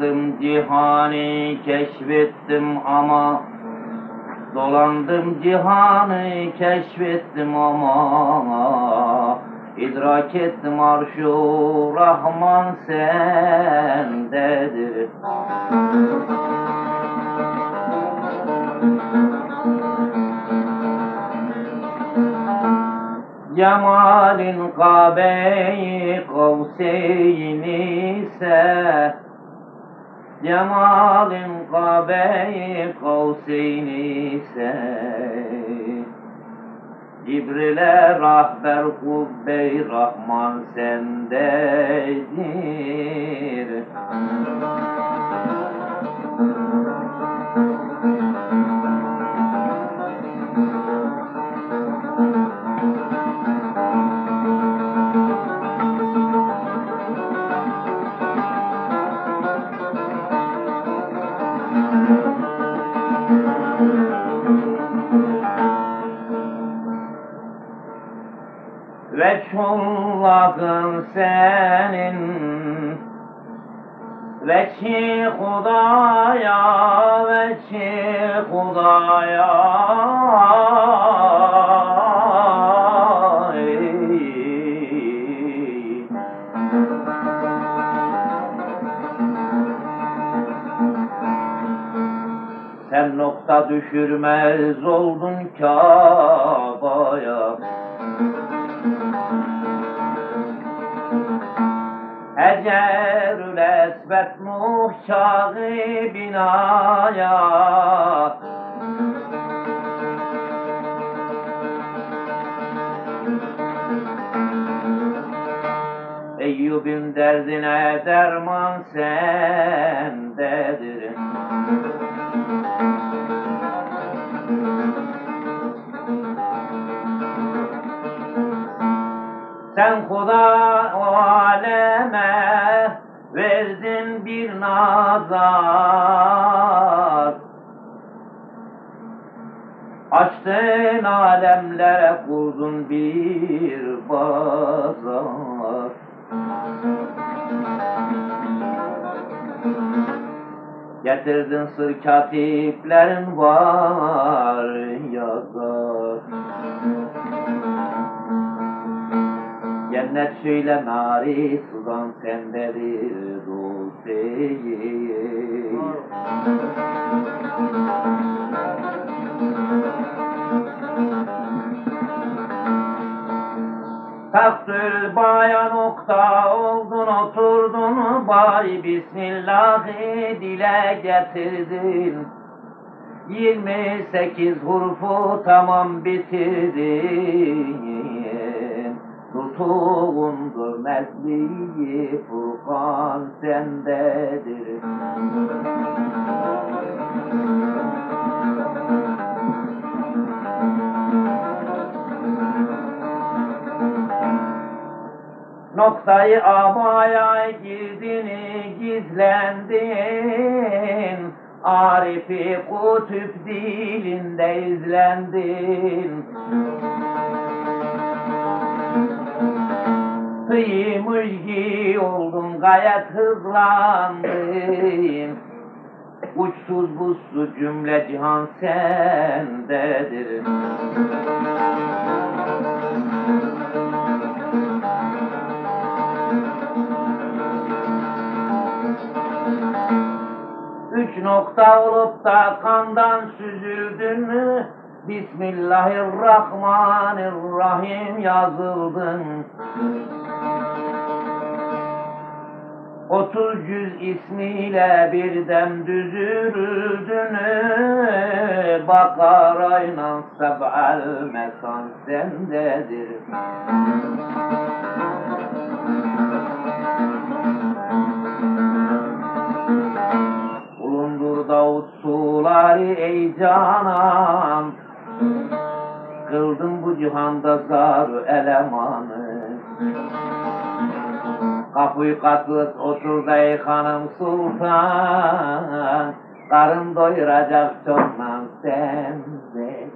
Rahman'ı keşfettim ama. Dolandım cihanı keşfettim ama. İdrak ettim arşu Rahman sendedir. Cemalin kabeyi kavseyni ise Cemalin kabeyi kavseyni ise Cibril'e rahber kubbe Rahman sendedir Veçhullah'ın senin. Veçhi Hudaya, veçhi Hudaya Sen nokta düşürmez oldun Kabe'ye. Ecerül esbet Nuh çağı binaya. Eyyub'un derdine derman sendedir Sen Huda aleme verdin bir nazar. Açtın alemlere kurdun bir pazar Getirdin sır katiplerin var yazar Cennet söyle nari sızan sendedir Dulceyi Taktül baya nokta oldun oturdun Bay Bismillah'ı dile getirdin. 28 hurfu tamam bitirdin Tutuğundur mesliği Furkan sendedir. Noktayı amaya girdin gizlendin. Arifi kutup dilinde izlendin Kıymış oldum gayet hızlandın Uçsuz buzsuz cümle cihan sendedir Üç nokta olup da kandan süzüldün mü? Bismillahirrahmanirrahim yazıldın. Otuz yüz ismiyle bir dem düzürüldün. Bakarayla seb'al mesan sendedir. Bulundur Davut suları ey canan Kıldın bu cihanda zar elemanı. Kapıyı katlık otur ey hanım sultan. Karın doyuracak çoktan sen de